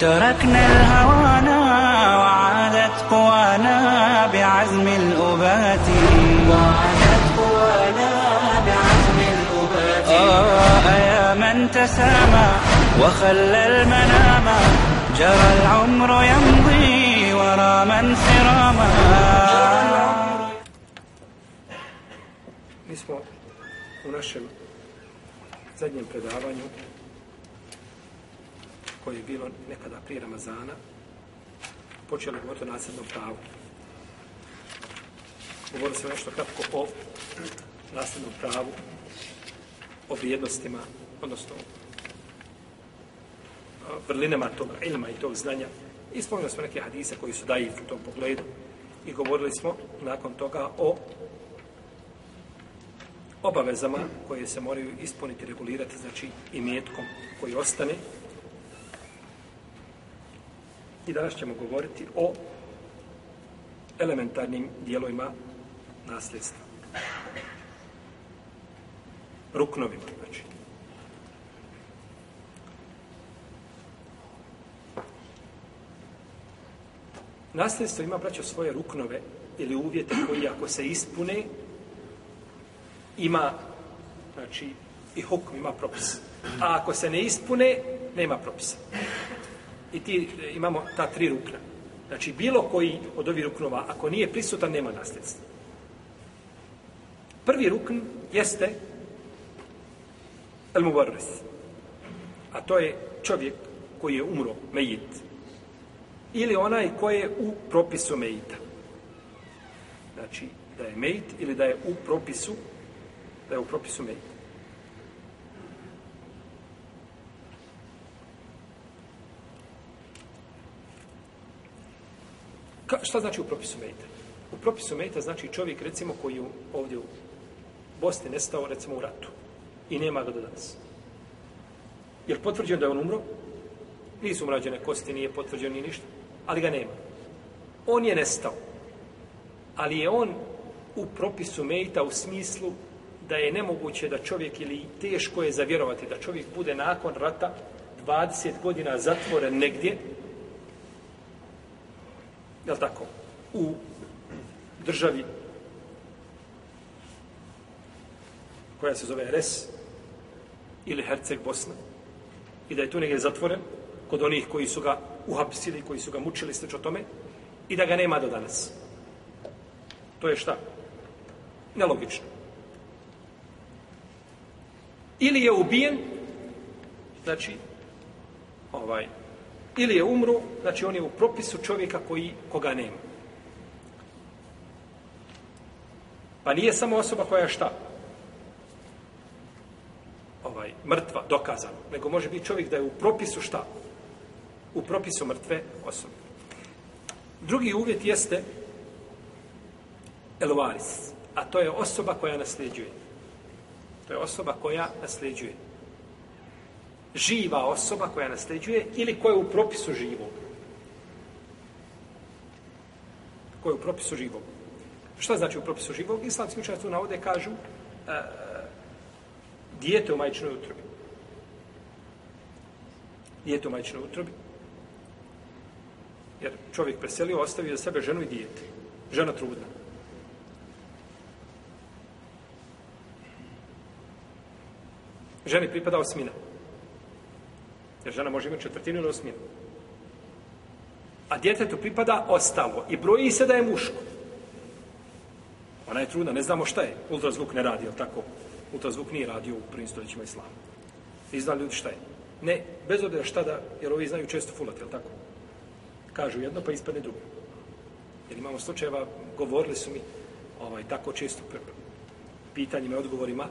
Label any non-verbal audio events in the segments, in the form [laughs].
تركنا الهوانا وعادت قوانا بعزم الأبات. وعادت قوانا بعزم الأبات. آه يا من تسامى وخلى المنام. جرى العمر يمضي ورا من سراما Mi smo u našem zadnjem predavanju koje je bilo nekada prije Ramazana počeli govoriti o nasljednom pravu. Govorili smo nešto kratko o nasljednom pravu, o vrijednostima, odnosno o vrlinama tog ilma i tog znanja. I spomenuli smo neke hadise koji su daji u tom pogledu i govorili smo nakon toga o obavezama koje se moraju ispuniti, regulirati, znači i metkom koji ostane. I danas ćemo govoriti o elementarnim dijelovima nasljedstva. Ruknovima, znači. Nasljedstvo ima, braćo, svoje ruknove ili uvjete koji ako se ispune, ima, znači, i hukm ima propis. A ako se ne ispune, nema propisa. I ti e, imamo ta tri rukna. Znači, bilo koji od ovih ruknova, ako nije prisutan, nema nasljedstva. Prvi rukn jeste el mubarris. A to je čovjek koji je umro, mejit. Ili onaj koji je u propisu mejita. Znači, da je mejit ili da je u propisu da je u propisu mejita. Šta znači u propisu mejta? U propisu mejta znači čovjek, recimo, koji je ovdje u Bosni nestao, recimo, u ratu. I nema ga do danas. Je li potvrđeno da je on umro? Nisu umrađene kosti, nije potvrđeno ni ništa. Ali ga nema. On je nestao. Ali je on u propisu mejta u smislu da je nemoguće da čovjek ili teško je zavjerovati da čovjek bude nakon rata 20 godina zatvoren negdje je li tako, u državi koja se zove RS ili Herceg Bosna i da je tu negdje zatvoren kod onih koji su ga uhapsili, koji su ga mučili sve o tome i da ga nema do danas. To je šta? Nelogično. Ili je ubijen, znači, ovaj, ili je umru, znači on je u propisu čovjeka koji koga nema. Pa nije samo osoba koja je šta? Ovaj, mrtva, dokazano. Nego može biti čovjek da je u propisu šta? U propisu mrtve osobe. Drugi uvjet jeste elvaris. A to je osoba koja nasljeđuje. To je osoba koja nasljeđuje živa osoba koja nasljeđuje ili koja je u propisu živog. Koja je u propisu živog. Šta znači u propisu živog? Islamski učenjaci tu navode kažu uh, dijete u majčinoj utrobi. Dijete u majčinoj utrobi. Jer čovjek preselio, ostavio za sebe ženu i dijete. Žena trudna. Ženi pripada osmina. Jer žena može imati četvrtinu ili osminu. A djetetu pripada ostalo. I broji se da je muško. Ona je trudna, ne znamo šta je. Ultrazvuk ne radi, ali tako? Ultrazvuk nije radio u prvim stoljećima islama. I zna ljudi šta je. Ne, bez obzira šta da, jer ovi znaju često fulati, ali tako? Kažu jedno, pa ispadne drugo. Jer imamo slučajeva, govorili su mi, ovaj, tako često pitanjima i odgovorima,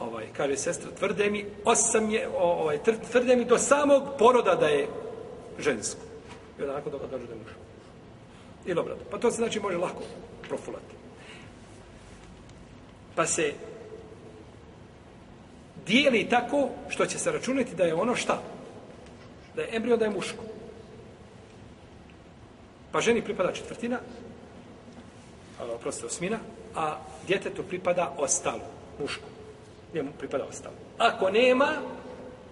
ovaj, kaže sestra, tvrde mi, osam je, ovaj, tvrde mi do samog poroda da je žensko. I onako dok toga da muško. Ili obratno. Pa to se znači može lako profulati. Pa se dijeli tako što će se računati da je ono šta? Da je embrio, da je muško. Pa ženi pripada četvrtina, oprostite, osmina, a djetetu pripada ostalo, muško. Njemu pripada ostalo. Ako nema,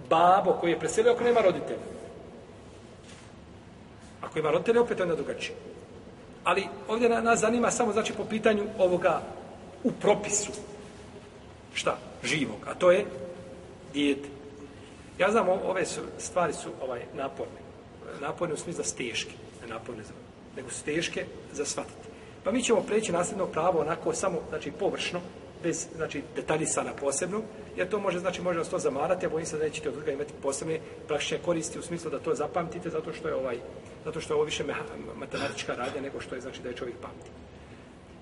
babo koji je preselio, ako nema roditelja. Ako ima roditelja, opet onda drugačije. Ali ovdje nas zanima samo znači po pitanju ovoga u propisu. Šta? Živog. A to je dijete. Ja znam, ove su, stvari su ovaj naporne. Naporne u smislu za teške. Ne naporne za, nego su teške za shvatiti. Pa mi ćemo preći nasljedno pravo onako samo, znači površno, bez znači detaljisana posebno, jer to može znači može vas to zamarati, a bojim se da nećete od toga imati posebne praktične koristi u smislu da to zapamtite zato što je ovaj zato što je ovo više matematička radnja nego što je znači da je čovjek pamti.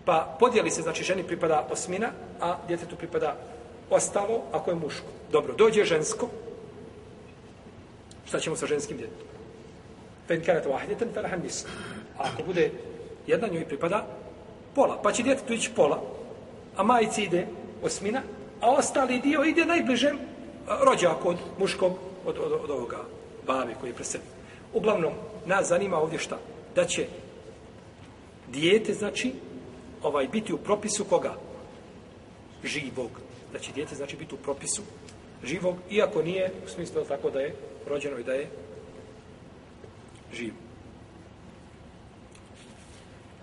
Pa podijeli se znači ženi pripada osmina, a djetetu pripada ostalo ako je muško. Dobro, dođe žensko. Šta ćemo sa ženskim djetetom? Fen kanat wahidatan falahan nisf. Ako bude jedna njoj pripada pola, pa će djetetu ići pola, a majici ide osmina, a ostali dio ide najbližem e, rođaku od muškog, od, od, od ovoga bavi koji je preselio. Uglavnom, nas zanima ovdje šta? Da će dijete, znači, ovaj biti u propisu koga? Živog. Da će dijete, znači, biti u propisu živog, iako nije u smislu tako da je rođeno i da je živ.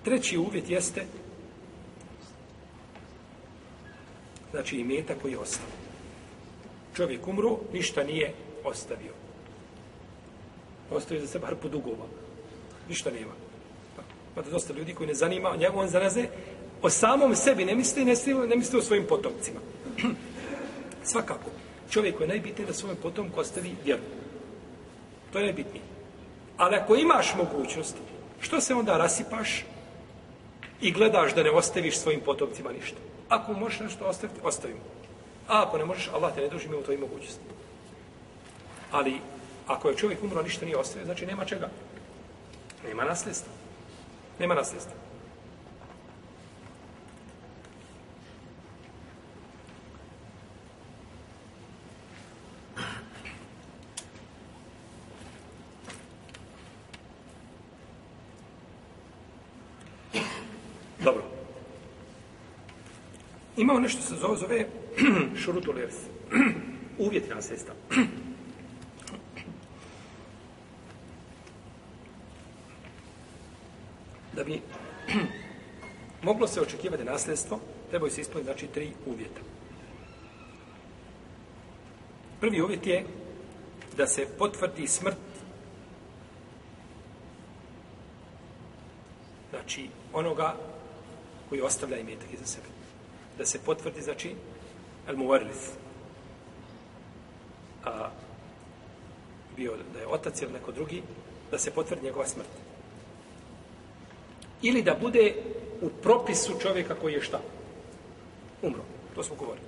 Treći uvjet jeste znači i meta koji je ostao. Čovjek umru, ništa nije ostavio. Ostavio za sebe hrpu dugova. Ništa nema. Pa, pa da dosta ljudi koji ne zanima njegov on zanaze, o samom sebi ne misli, ne misli, ne misli o svojim potomcima. [clears throat] Svakako, čovjek je najbitnije da svome potomku ostavi vjeru. To je najbitnije. Ali ako imaš mogućnost, što se onda rasipaš i gledaš da ne ostaviš svojim potomcima ništa? Ako možeš nešto ostaviti, ostavimo. A ako ne možeš, Allah te ne duži mi u tvojim mogućnosti. Ali, ako je čovjek umro, ništa nije ostavio, znači nema čega. Nema nasljedstva. Nema nasljedstva. Imao nešto se zove, zove šurutu lers. Uvjeti nasljedstva. da bi [clears throat] moglo se očekivati nasljedstvo, trebaju se ispuniti znači tri uvjeta. Prvi uvjet je da se potvrdi smrt znači onoga koji ostavlja imetak iza sebe da se potvrdi, znači, el muvarlis. A bio da je otac ili neko drugi, da se potvrdi njegova smrt. Ili da bude u propisu čovjeka koji je šta? Umro. To smo govorili.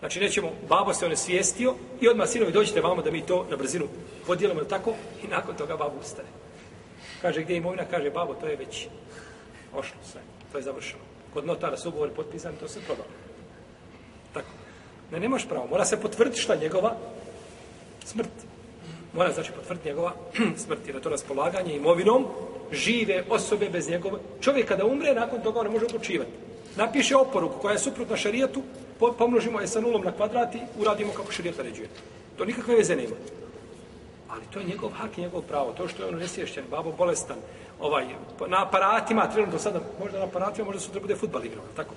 Znači, nećemo, babo se on je svijestio i odmah sinovi dođite vamo da mi to na brzinu podijelimo tako i nakon toga babo ustane. Kaže, gdje je imovina? Kaže, babo, to je već ošlo sve. To je završeno kod notara su ugovori potpisani, to se prodalo. Tako. Ne, nemaš pravo. Mora se potvrditi šta njegova smrt. Mora znači potvrditi njegova [clears throat] smrt. Jer je to raspolaganje imovinom žive osobe bez njegove. Čovjek kada umre, nakon toga on ne može odlučivati. Napiše oporuku koja je suprotna šarijetu, pomnožimo je sa nulom na kvadrati, uradimo kako šarijeta ređuje. To nikakve veze nema. Ali to je njegov hak i njegov pravo. To što je on nesvješćen, babo bolestan, ovaj, na aparatima, trenutno sada, možda na aparatima, možda sutra bude futbal igrao, tako?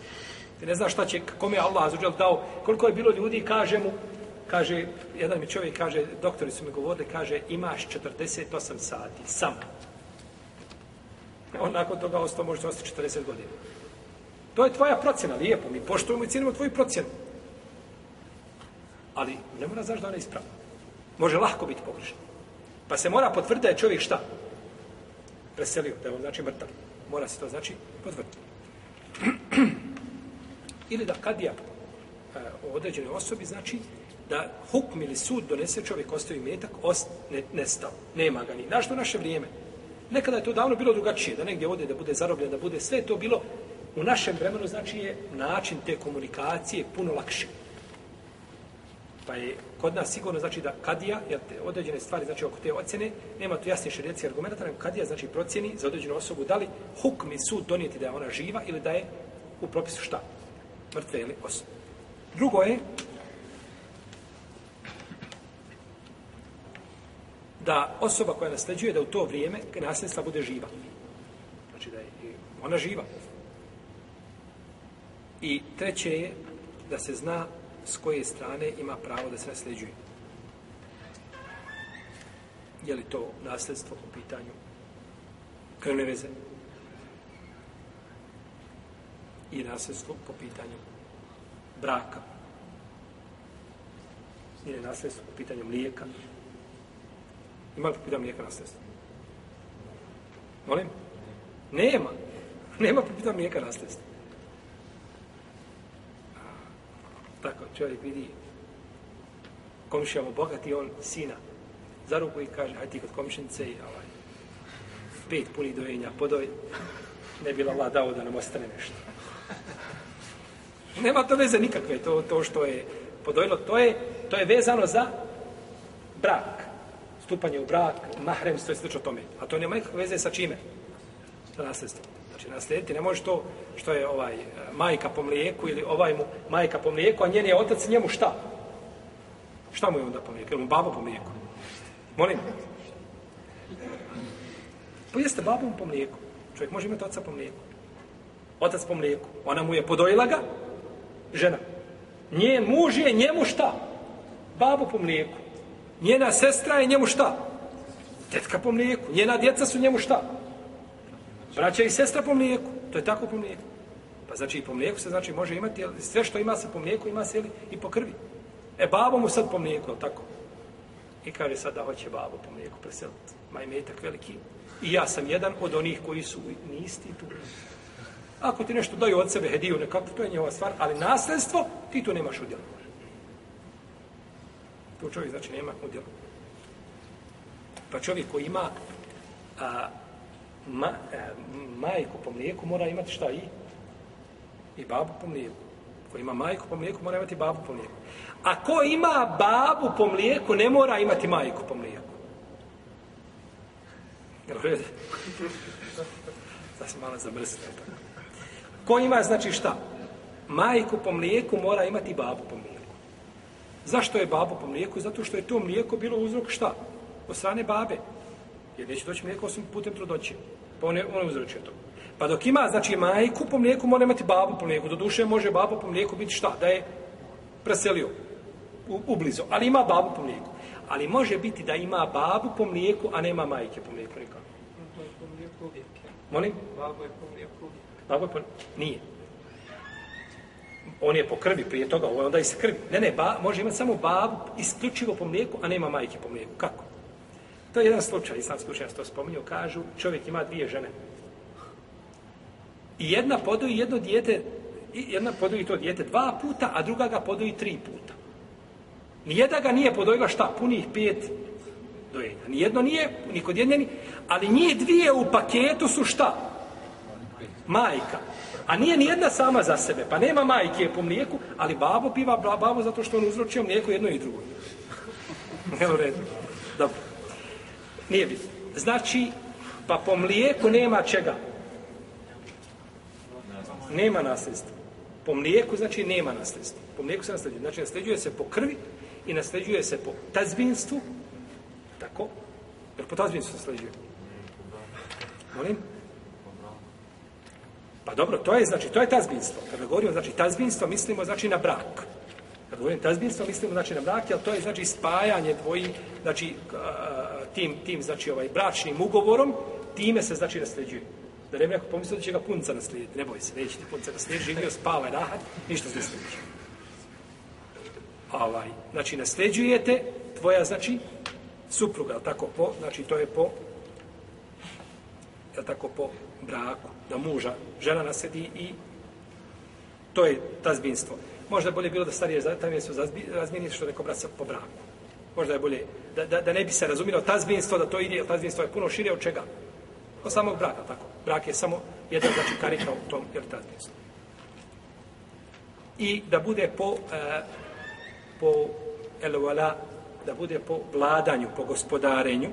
Ti ne znaš šta će, kome je Allah azuđel dao, koliko je bilo ljudi, kaže mu, kaže, jedan mi čovjek kaže, doktori su mi govorili, kaže, imaš 48 sati, sam. On nakon toga ostao, može ostati 40 godina. To je tvoja procjena, lijepo, mi poštujemo i cijenimo tvoju procjenu. Ali ne mora znaš da ona je ispravna. Može lahko biti pogrešna. Pa se mora potvrditi da je čovjek šta? Preselio, da je on znači mrtav. Mora se to znači potvrditi. [clears throat] ili da kadija e, o određenoj osobi znači da hukm ili sud donese čovjek ostavi metak, ost, ne, nestao. Nema ga ni. Znaš to naše vrijeme? Nekada je to davno bilo drugačije, da negdje ode, da bude zarobljen, da bude sve to bilo u našem vremenu, znači je način te komunikacije puno lakše. Pa je kod nas sigurno znači da kadija, jer te određene stvari, znači oko te ocjene, nema tu jasnije šarijetski argumenta, nego kadija znači procjeni za određenu osobu da li hukmi sud donijeti da je ona živa ili da je u propisu šta? Mrtve ili osobe. Drugo je da osoba koja nasljeđuje da u to vrijeme nasljedstva bude živa. Znači da je ona živa. I treće je da se zna s koje strane ima pravo da se nasljeđuje. Je li to nasljedstvo po pitanju krvne veze? I nasljedstvo po pitanju braka? Ili nasljedstvo po pitanju mlijeka? Ima li po pitanju mlijeka nasljedstvo? Molim? Nema. Nema po pitanju mlijeka nasljedstvo. Tako, čovjek vidi komšija mu bogat i on sina za ruku i kaže, hajde ti kod komšinice i ovaj, pet puni dojenja podoj, ne bi Allah dao da nam ostane nešto. Nema to veze nikakve, to, to što je podojilo, to je, to je vezano za brak. Stupanje u brak, mahremstvo i slično tome. A to nema nikakve veze sa čime? Sa nasljedstvom. Znači, naslijediti ne može to što je ovaj e, majka po mlijeku ili ovaj mu majka po mlijeku, a njen je otac njemu šta? Šta mu je onda po mlijeku? Ili mu babo po mlijeku? Molim? Pa jeste babom po mlijeku. Čovjek može imati oca po mlijeku. Otac po mlijeku. Ona mu je podojila ga, žena. Njen muž je njemu šta? Babo po mlijeku. Njena sestra je njemu šta? Tetka po mlijeku. Njena djeca su njemu šta? Braća i sestra po mlijeku. To je tako po mlijeku. Pa znači i po mlijeku se znači može imati, jel, sve što ima se po mlijeku ima se jeli, i po krvi. E babo mu sad po mlijeku, tako? I kaže sad da hoće babo po mlijeku preseliti. Ma ima tak veliki. I ja sam jedan od onih koji su nisti tu. Ako ti nešto daju od sebe hediju nekako, to je njihova stvar, ali nasljedstvo, ti tu nemaš udjela. To čovjek znači nema udjela. Pa čovjek koji ima a, ma, a, majku po mlijeku mora imati šta i? I babu po mlijeku. Ko ima majku po mlijeku mora imati babu po mlijeku. A ko ima babu po mlijeku ne mora imati majku po mlijeku. [laughs] Da se malo zamrsne. Ko ima, znači šta? Majku po mlijeku mora imati babu po mlijeku. Zašto je babu po mlijeku? Zato što je to mlijeko bilo uzrok šta? Od strane babe. Jer neće doći mlijeko osim putem trudoće. Pa on je, on je uzročio to. Pa dok ima, znači, majku po mlijeku, mora imati babu po mlijeku. Do duše može babu po mlijeku biti šta? Da je preselio u, u blizu. Ali ima babu po mlijeku. Ali može biti da ima babu po mlijeku, a nema majke po mlijeku nikako. Molim? Babo je po mlijeku uvijek. Babo je po... Nije. On je po krvi prije toga, ovo je onda iz krvi. Ne, ne, ba, može imati samo babu isključivo po mlijeku, a nema majke po mlijeku. Kako? To je jedan slučaj, islamski učenjac to spominju, kažu, čovjek ima dvije žene. I jedna podoji jedno dijete, i jedna podoji to dijete dva puta, a druga ga podoji tri puta. Nijeda ga nije podojila šta? Punih pet dojenja. Nijedno nije, ni kod jedne, ni- ali njih dvije u paketu su šta? Majka. A nije ni jedna sama za sebe. Pa nema majke po mlijeku, ali babo piva babo zato što on uzročio mlijeko jedno i drugo. [laughs] Evo redu. Dobro. Nije bitno. Znači, pa po mlijeku nema čega? Nema nasljedstva. Po mlijeku znači nema nasljedstva. Po mlijeku se nasljeđuje. Znači nasljeđuje se po krvi i nasljeđuje se po tazbinstvu. Tako? Jer po tazbinstvu se nasljeđuje. Molim? Pa dobro, to je znači to je tazbinstvo. Kada govorimo znači tazbinstvo, mislimo znači na brak. Kada govorimo tazbinstvo, mislimo znači na brak, jer to je znači spajanje dvoji, znači tim tim znači ovaj bračnim ugovorom, time se znači nasljeđuje. Da ne bi neko pomislio da će ga punca naslijediti. Ne boj se, neće ti punca naslijediti, živio, spava je rahat, ništa se ne slijediti. Ovaj, znači, nasljeđujete tvoja, znači, supruga, je tako, po, znači, to je po, je tako, po braku, da muža, žena nasledi i to je tazbinstvo. Možda je bolje bilo da starije tam su razmijeni što neko brat po braku. Možda je bolje da, da, da ne bi se razumilo tazbinstvo, da to ide, jer tazbinstvo je puno šire od čega? Od samog braka, tako. Brak je samo jedan, znači, karika u tom, jer tad. I da bude po, e, po elvala, da bude po vladanju, po gospodarenju,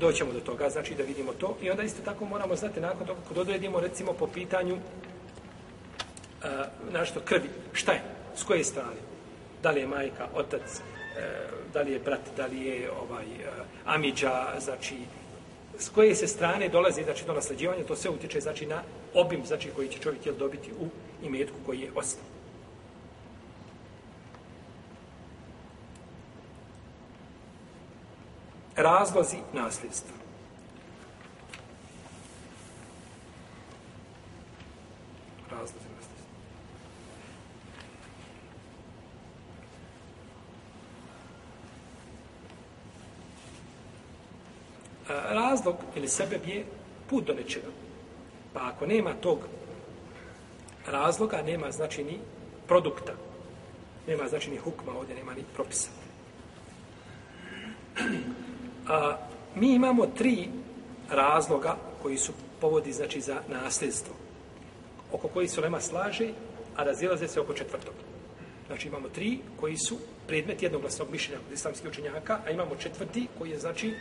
doćemo do toga, znači da vidimo to. I onda isto tako moramo znati nakon toga, kod odredimo recimo po pitanju e, našto krvi, šta je, s koje strane? Da li je majka, otac, e, da li je brat, da li je ovaj e, uh, amiđa, znači s koje se strane dolazi znači do naslađivanja, to sve utiče znači na obim znači koji će čovjek jel dobiti u imetku koji je ostao. razlozi nasljedstva. Razlozi nasljedstva. Razlog ili sebe je put do nečega. Pa ako nema tog razloga, nema znači ni produkta. Nema znači ni hukma, ovdje nema ni propisa. A, mi imamo tri razloga koji su povodi znači za nasljedstvo oko koji su Lema slaže a razilaze se oko četvrtog znači imamo tri koji su predmet jednoglasnog mišljenja od islamskih učenjaka a imamo četvrti koji je znači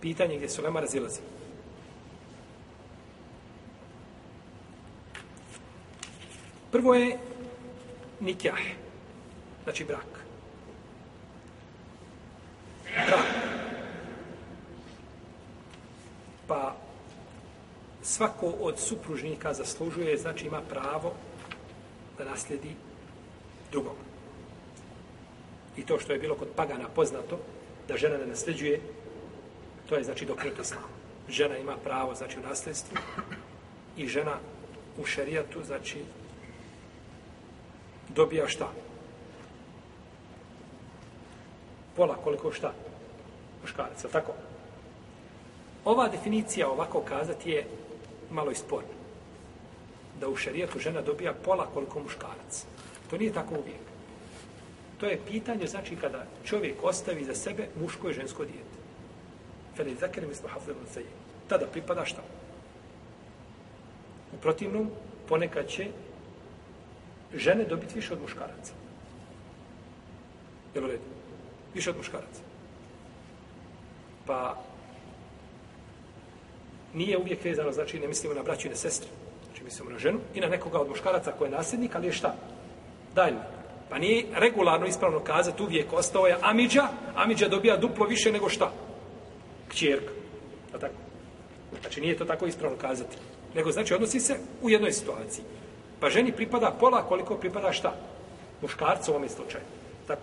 pitanje gdje se ulema razilazi. prvo je nikjah znači brak brak pa svako od supružnika zaslužuje, znači ima pravo da naslijedi drugog. I to što je bilo kod pagana poznato, da žena ne nasljeđuje, to je znači dokret islam. Žena ima pravo, znači, u nasljedstvu i žena u šerijatu, znači, dobija šta? Pola koliko šta? Muškarac, tako? Ova definicija ovako kazati je malo isporna. Da u šerijatu žena dobija pola koliko muškarac. To nije tako uvijek. To je pitanje, znači, kada čovjek ostavi za sebe muško i žensko dijete. Feli zakere mi smo hafzemu za. Tada pripada šta? U protivnom, ponekad će žene dobiti više od muškaraca. Jel u redu? Više od muškaraca. Pa, nije uvijek vezano, znači ne mislimo na braću i na sestre. znači mislimo na ženu i na nekoga od muškaraca koji je nasljednik, ali je šta? Dalje. Pa nije regularno ispravno kazati uvijek ostao je Amidža, Amidža dobija duplo više nego šta? Kćerka. A tako? Znači nije to tako ispravno kazati. Nego znači odnosi se u jednoj situaciji. Pa ženi pripada pola koliko pripada šta? Muškarcu u ovom slučaju. Tako.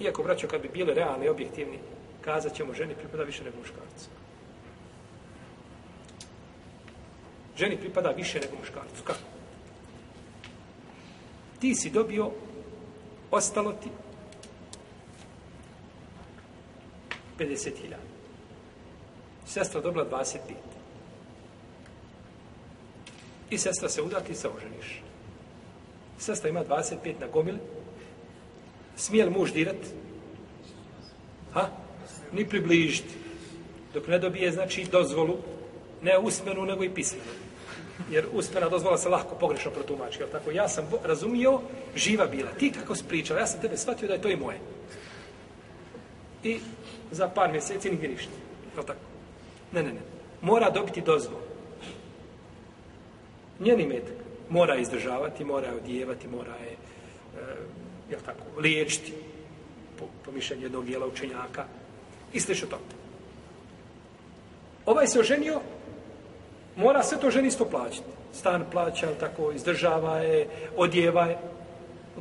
Iako, braćo, kad bi bile realni i objektivni, kazat ćemo ženi pripada više nego muškarcu. Ženi pripada više nego muškarcu. Kako? Ti si dobio, ostalo ti 50.000. Sestra dobila 25. I sestra se uda, ti se oženiš. Sestra ima 25 na gomili. Smije li muž dirat? Ha? Ni približiti. Dok ne dobije, znači, dozvolu, ne usmenu, nego i pismenu jer usmena dozvola se lahko pogrešno protumači. Jel tako? Ja sam razumio, živa bila. Ti kako si pričala, ja sam tebe shvatio da je to i moje. I za par mjeseci nigdje ništa. Je tako? Ne, ne, ne. Mora dobiti dozvolu. Njeni metak mora izdržavati, mora je odijevati, mora je, e, jel tako, liječiti po, po mišljenju jednog dijela učenjaka. I slično to. Ovaj se oženio mora sve to ženi plaćati. Stan plaća, tako, izdržava je, odjeva je.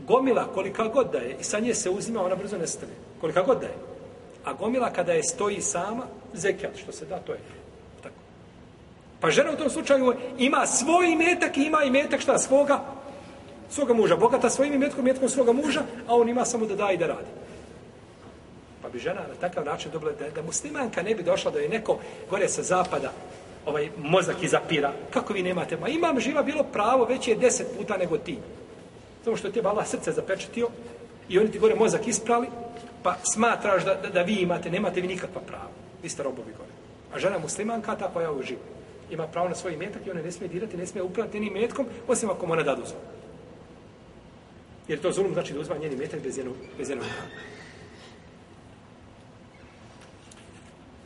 Gomila, kolika god da je, i sa nje se uzima, ona brzo nestane. Kolika god da je. A gomila, kada je stoji sama, zekijat, što se da, to je. Tako. Pa žena u tom slučaju ima svoj imetak i ima imetak šta svoga, svoga muža. Bogata svojim imetkom, imetkom svoga muža, a on ima samo da da i da radi. Pa bi žena na takav način dobila da, da muslimanka ne bi došla da je neko gore sa zapada ovaj mozak izapira. Kako vi nemate? Ma imam živa bilo pravo, već je deset puta nego ti. Samo što ti je Allah srce zapečetio i oni ti gore mozak isprali, pa smatraš da, da, da vi imate, nemate vi nikakva prava. Vi ste robovi gore. A žena muslimanka, ta koja uživa. Ima pravo na svoj metak i ona ne smije dirati, ne smije upraviti njenim metkom, osim ako mu ona da dozvolu. Jer to zulum znači da uzma njeni metak bez jednog, bez jednog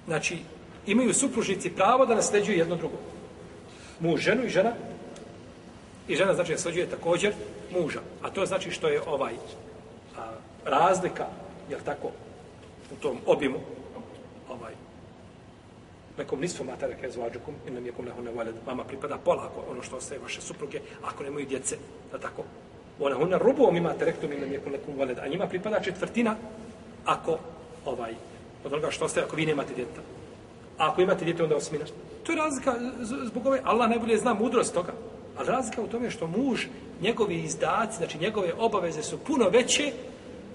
Znači, imaju supružnici pravo da nasleđuju jedno drugo. Muž ženu i žena i žena znači nasleđuje također muža. A to znači što je ovaj a, razlika, jel tako, u tom obimu, ovaj, nekom nisfu matara kaj zvađukom, i nam jekom nehune valed, vama pripada pola ako ono što ostaje vaše supruge, ako nemaju djece, da tako. Ona huna rubuom imate rektum i nam jekom nekom valed, a njima pripada četvrtina ako ovaj, od onoga što ostaje ako vi nemate djeta. A ako imate djete, onda osmina. To je razlika zbog ove, Allah najbolje zna mudrost toga. Ali razlika u tome što muž, njegovi izdaci, znači njegove obaveze su puno veće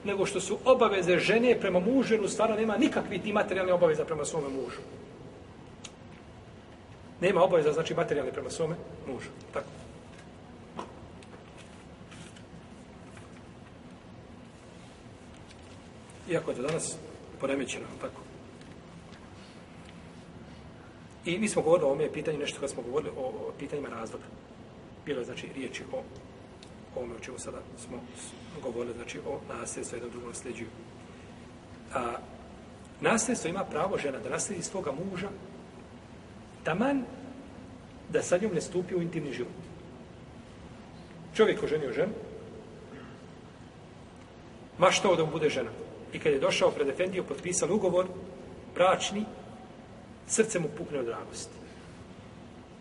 nego što su obaveze žene prema mužu, jer u stvarno nema nikakvi ti materijalne obaveza prema svome mužu. Nema obaveza, znači materijalne prema svome mužu. Tako. Iako je to danas poremećeno, tako. I mi smo govorili o ovome pitanju, nešto kad smo govorili o, o pitanjima razloga. Bilo je, znači, riječi o ovome o čemu sada smo govorili, znači, o nasljedstvu, jednom drugom nasljeđuju. A, nasljedstvo ima pravo žena da naslijedi svoga muža taman da sa njom ne stupi u intimni život. Čovjek oženio ženu, maštao da mu bude žena. I kad je došao pred Efendiju, potpisali ugovor, bračni, srce mu pukne od radosti.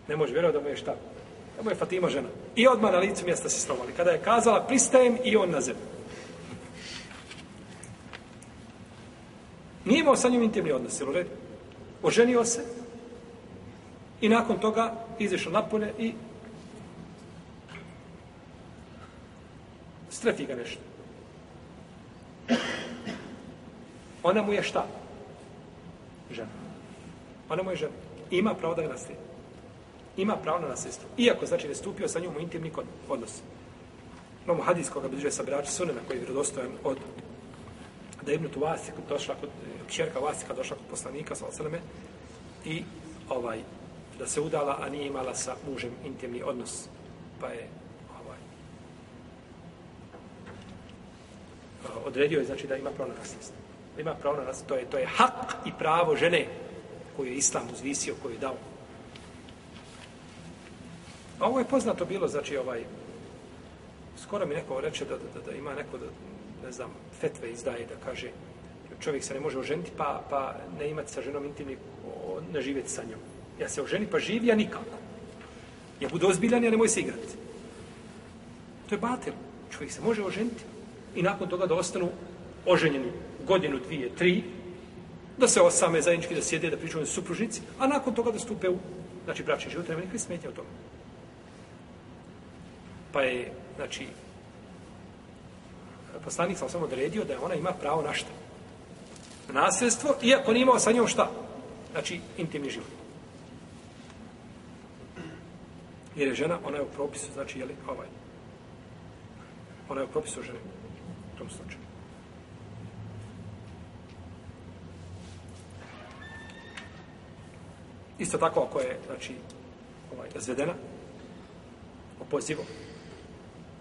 Ne može vjerovati da mu je šta. Evo je Fatima žena. I odmah na licu mjesta se slovali. Kada je kazala, pristajem i on na zemlju. Nije imao sa njim intimni odnos, jel u redu? Oženio se i nakon toga izišao napolje i strefi ga nešto. Ona mu je šta? Žena. Ona mu je žena. Ima pravo da ga naslijedi. Ima pravo na nasljedstvo. Iako, znači, ne stupio sa njom u intimni odnos. Imamo hadis koga bliže sa braći Sunena koji je vjerodostojan od da je Ibnu Tuvasi došla kod e, kćerka Vasika došla kod poslanika sa osaleme i ovaj da se udala, a nije imala sa mužem intimni odnos. Pa je ovaj odredio je znači da ima pravo na nasljedstvo. Da ima pravo na nasljedstvo. To je, to je hak i pravo žene koju je Islam uzvisio, koju je dao. A ovo je poznato bilo, znači, ovaj, skoro mi neko reče da, da, da, da ima neko, da, ne znam, fetve izdaje, da kaže, čovjek se ne može oženiti, pa, pa ne imati sa ženom intimni, ne živjeti sa njom. Ja se oženi, pa živi, ja nikako. Ja budu ozbiljan, ja nemoj se igrati. To je batel. Čovjek se može oženiti i nakon toga da ostanu oženjeni godinu, dvije, tri, da se osame zajednički, da sjede, da pričaju s supružnici, a nakon toga da stupe u znači, bračni život, nema nikakve smetnje o tome. Pa je, znači, poslanik sam samo odredio da je ona ima pravo na šta? Na nasljedstvo, iako nije imao sa njom šta? Znači, intimni život. Jer je žena, ona je u propisu, znači, je li, ovaj, ona je u propisu žene, u tom slučaju. Isto tako ako je, znači, ovaj, razvedena, opozivo,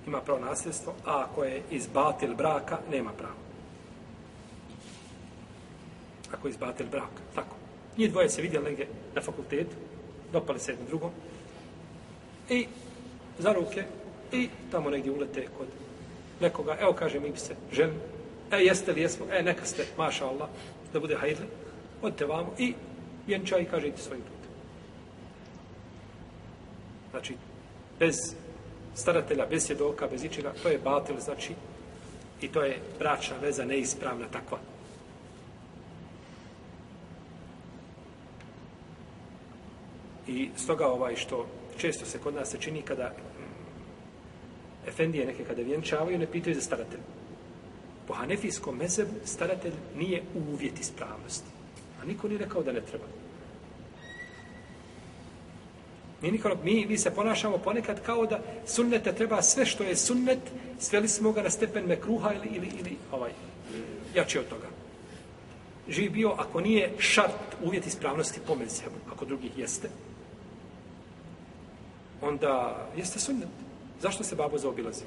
ima pravo nasljedstvo, a ako je izbatil braka, nema pravo. Ako je izbatil braka, tako. Njih dvoje se vidjeli negdje na fakultetu, dopali se jedno drugo, i za ruke, i tamo negdje ulete kod nekoga, evo kaže mi bi se želim, e jeste li jesmo, e neka ste, maša Allah, da bude hajdli, odite vamo i vjenčaj i kaže idite svojim putem. Znači, bez staratelja, bez svjedoka, bez ičega, to je batil, znači, i to je bračna veza neispravna takva. I stoga ovaj što često se kod nas se čini kada efendije neke kada vjenčavaju, ne pitaju za staratelj. Po hanefijskom mezebu staratelj nije uvjet ispravnosti. A niko nije rekao da ne treba. Mi, nikolo, mi, mi se ponašamo ponekad kao da sunnete treba sve što je sunnet, sveli smo ga na stepen mekruha ili, ili, ili ovaj, jači od toga. živ bio ako nije šart uvjet ispravnosti po mezhebu, ako drugih jeste, onda jeste sunnet. Zašto se babo zaobilazi?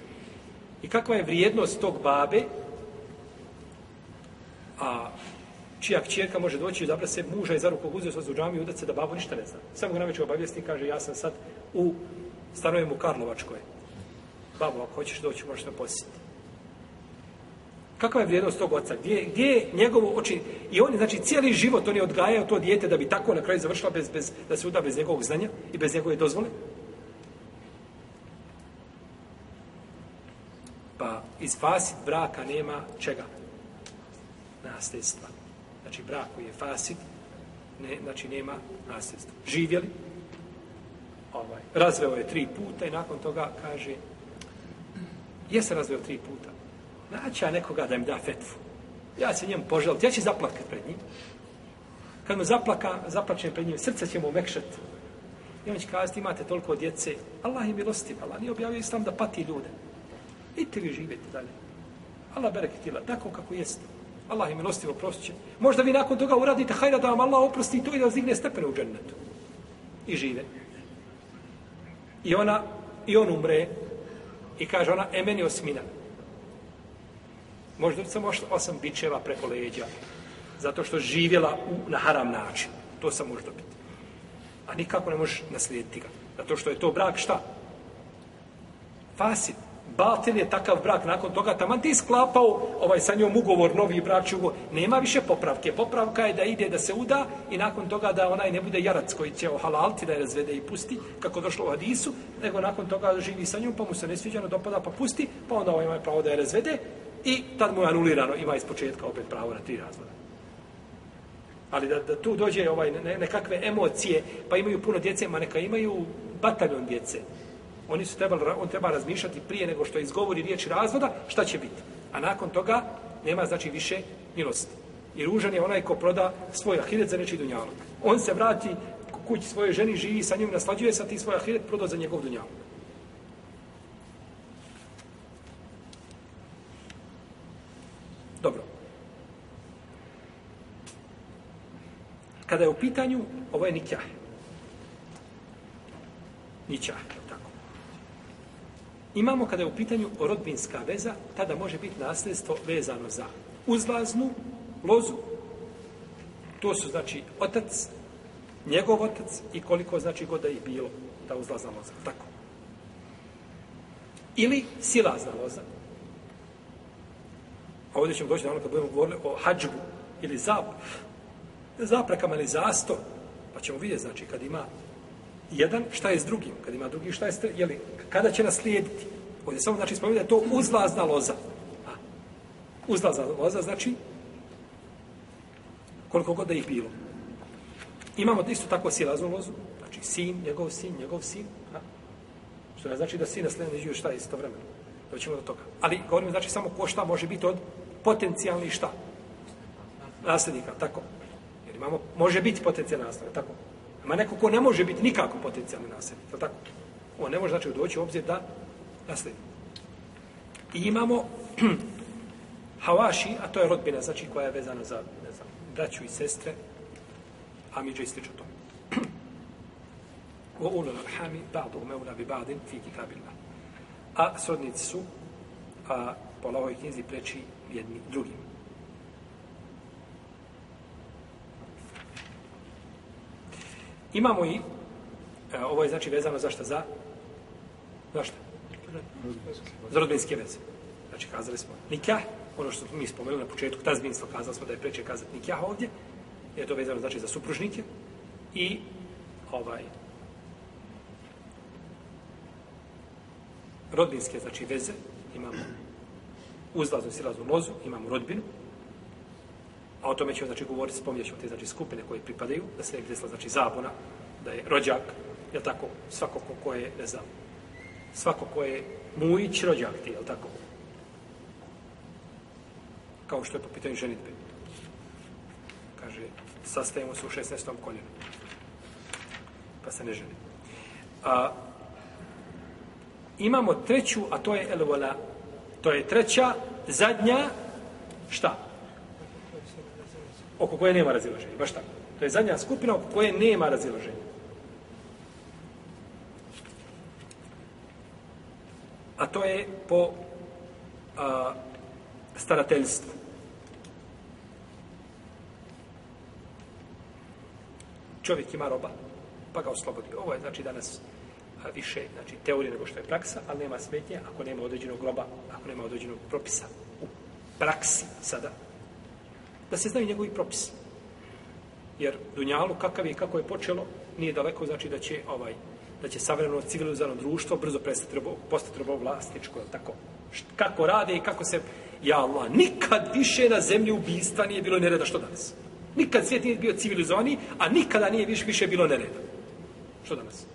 I kakva je vrijednost tog babe, a Znači, čija kćerka može doći i zabra se muža i za ruku uzeo sa u džami i udat se da babo ništa ne zna. Samo ga naveće obavijesti kaže ja sam sad u stanujem u Karlovačkoj. Babo, ako hoćeš doći, možeš me posjetiti. Kakva je vrijednost tog oca? Gdje, gdje je njegovo oči? I on, znači, cijeli život on je odgajao to dijete da bi tako na kraju završila bez, bez, da se uda bez njegovog znanja i bez njegove dozvole. Pa iz fasit braka nema čega? Nasljedstva. Znači, brak koji je fasik, ne, znači, nema nasljedstva. Živjeli, ovaj, razveo je tri puta i nakon toga kaže, je se razveo tri puta? Naći ja nekoga da im da fetvu. Ja se njemu poželiti, ja ću zaplakat pred njim. Kad me zaplaka, zaplačem pred njim, srce će mu mekšati. I on će kazati, imate toliko djece, Allah je milostiv, Allah nije objavio islam da pati ljude. Idite vi živjeti dalje. Allah bereketila, tako kako jeste. Allah je milostivo prostiće. Možda vi nakon toga uradite hajda da vam Allah oprosti to i da vas digne stepene u džennetu. I žive. I ona, i on umre. I kaže ona, e meni osmina. Možda samo osam bičeva preko leđa. Zato što živjela u, na haram način. To sam može biti. A nikako ne možeš naslijediti ga. Zato što je to brak šta? Fasid. Batil je takav brak nakon toga, taman ti sklapao ovaj sa njom ugovor, novi brak, ugovor. Nema više popravke. Popravka je da ide da se uda i nakon toga da onaj ne bude jarac koji će ohalalti da je razvede i pusti, kako došlo u Hadisu, nego nakon toga živi sa njom, pa mu se ne dopada, pa pusti, pa onda ovaj ima pravo da je razvede i tad mu je anulirano, ima iz početka opet pravo na tri razvoda. Ali da, da tu dođe ovaj ne, nekakve emocije, pa imaju puno djece, ma neka imaju bataljon djece. Oni su trebali, on treba razmišljati prije nego što izgovori riječ razvoda, šta će biti. A nakon toga nema znači više milosti. I ružan je onaj ko proda svoj ahiret za nečiji dunjalog. On se vrati kući svoje ženi, živi sa njom, naslađuje sa ti svoj ahiret, prodao za njegov dunjalog. Dobro. Kada je u pitanju, ovo je nikjah. Nikjah. Imamo kada je u pitanju rodbinska veza, tada može biti nasljedstvo vezano za uzlaznu lozu. To su znači otac, njegov otac i koliko znači god da je bilo ta uzlazna loza. Tako. Ili silazna loza. A ovdje ćemo doći na ono kad budemo govorili o hađbu ili zap, zaprekama ili zasto, pa ćemo vidjeti, znači, kad ima jedan, šta je s drugim, kad ima drugi, šta je s jeli, kada će naslijediti. Ovdje samo, znači, spomenuti da je to uzlazna loza. A, uzlazna loza, znači, koliko god da ih bilo. Imamo isto tako silaznu lozu, znači, sin, njegov sin, njegov sin, a, što ne znači da sin naslijediti šta je isto vremena. Doćemo do toga. Ali govorimo znači samo ko šta može biti od potencijalni šta? Nasljednika, tako. Jer imamo, može biti potencijalni nasljednik, tako. Ima neko ko ne može biti nikako potencijalni nasljednik, tako. On ne može znači doći u obzir da nasledi. I imamo [clears throat] Hawashi, a to je rodbina, znači koja je vezana za, ne znam, braću i sestre, a mi će ističu to. Wa ulul arhami ba'du meula bi ba'din fi kitabillah a srodnici su a, po Allahovoj knjizi preči jedni drugim. Imamo i, e, ovo je znači vezano za šta? Za, za šta? Za rodbinske veze. Znači, kazali smo nikah, ono što smo mi spomenuli na početku, tazbinstvo, kazali smo da je preče kazati nikah ovdje, je to vezano znači za supružnike i ovaj, rodbinske, znači veze, imamo uzlaznu silaznu lozu, imamo rodbinu, a o tome ćemo, znači, govoriti, spominjat ćemo te, znači, skupine koje pripadaju, da se nekde znači, zabona, da je rođak, je tako, svako ko, ko je, ne znam, svako ko je mujić rođak ti, je tako? Kao što je po pitanju ženitbe. Kaže, sastajemo se u 16. koljenu. Pa se ne ženi. A, imamo treću, a to je elvola. To je treća, zadnja, šta? Koje nema razilaženja. Baš tako. To je zadnja skupina oko koje nema razilaženja. A to je po a, starateljstvu. Čovjek ima roba, pa ga oslobodi. Ovo je znači danas a, više znači, teorije nego što je praksa, ali nema smetnje ako nema određenog roba, ako nema određenog propisa u praksi sada, da se znaju njegovi propisi. Jer Dunjalu, kakav je kako je počelo, nije daleko, znači da će ovaj da će savremeno civilizovano društvo brzo prestati robo, postati robo vlastičko, tako. Kako rade i kako se... Ja Allah, nikad više na zemlji ubistva nije bilo nereda što danas. Nikad svijet nije bio civilizovani, a nikada nije više, više bilo nereda. Što danas?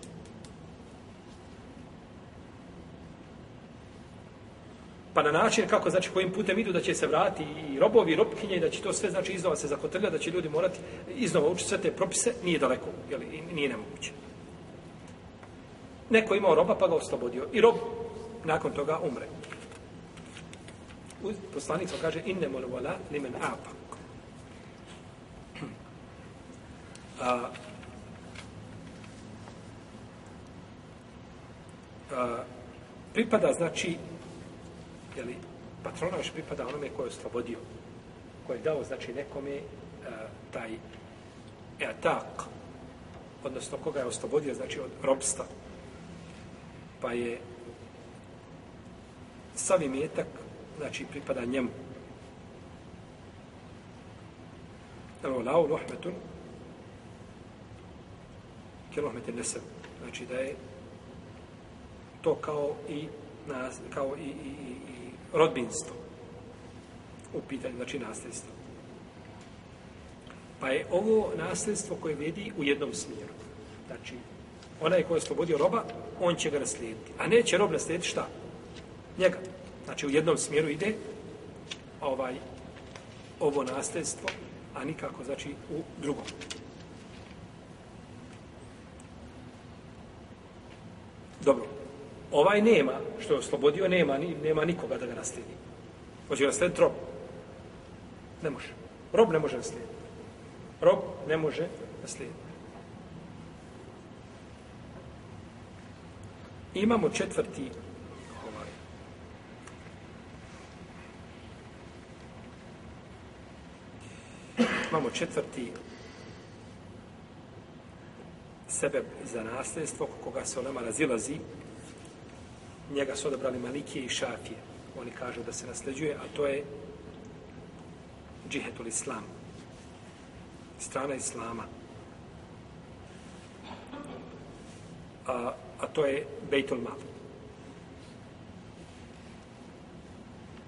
Pa na način kako, znači, kojim putem idu da će se vrati i robovi i robkinje i da će to sve, znači, iznova se zakotrlja, da će ljudi morati iznova učiti sve te propise, nije daleko, jel, nije nemoguće. Neko imao roba pa ga oslobodio. I rob nakon toga umre. Poslanik to kaže inne mol wala limen apa. [clears throat] A, a, pripada znači jeli, patronaž pripada onome koje je oslobodio koje je dao znači nekome a, taj etak odnosno koga je oslobodio znači od robstva pa je sav imetak, znači, pripada njemu. Evo, lao lohmetun, ke lohmetin nesem. Znači, da je to kao i, na, kao i, i, i, i rodbinstvo u pitanju, znači nasljedstvo. Pa je ovo nasljedstvo koje vedi u jednom smjeru. Znači, onaj ko je oslobodio roba, on će ga naslijediti. A neće rob naslijediti šta? Njega. Znači u jednom smjeru ide ovaj ovo nasljedstvo, a nikako znači u drugom. Dobro. Ovaj nema, što je oslobodio, nema, nema nikoga da ga naslijedi. Hoće ga naslijediti rob. Ne može. Rob ne može naslijediti. Rob ne može naslijediti. imamo četvrti ovaj, imamo četvrti sebe za nasljedstvo koga se onama razilazi njega su odabrali Malikije i Šafije oni kažu da se nasljeđuje a to je džihetul islam strana islama a a to je Bejtul Mal.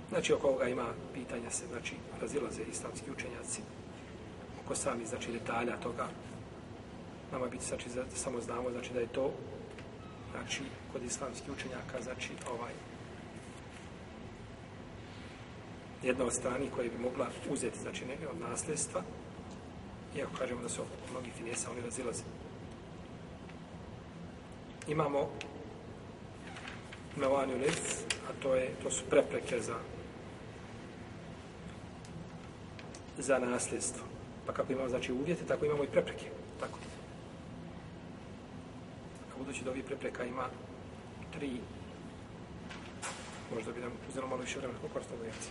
Znači, oko ovoga ima pitanja se, znači, razilaze islamski učenjaci oko sami, znači, detalja toga. Nama biti, znači, za, samo znamo, znači, da je to, znači, kod islamskih učenjaka, znači, ovaj, jedna od strani koje bi mogla uzeti, znači, neke od nasljedstva, iako kažemo da su mnogi finesa, oni razilaze imamo Melaniju Lic, a to, je, to su prepreke za za nasljedstvo. Pa kako imamo znači uvjete, tako imamo i prepreke. Tako. Budući da ovih prepreka ima tri, možda bi nam uzelo malo više vremena, koliko ostalo jeci?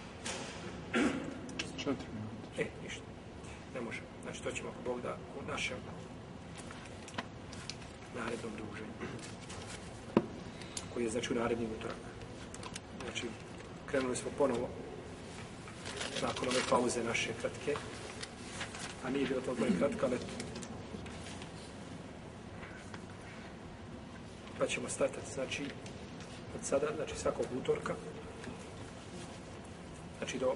Četiri minuta. E, ništa. Ne može. Znači, to ćemo ako Bog da u našem narednom druženju. Koji je znači u narednim utorak. Znači, krenuli smo ponovo nakon ove pauze naše kratke. A nije bilo toliko i kratka, ali pa ćemo startati, znači, od sada, znači svakog utorka, znači do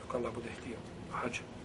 dok Allah bude htio, hađa.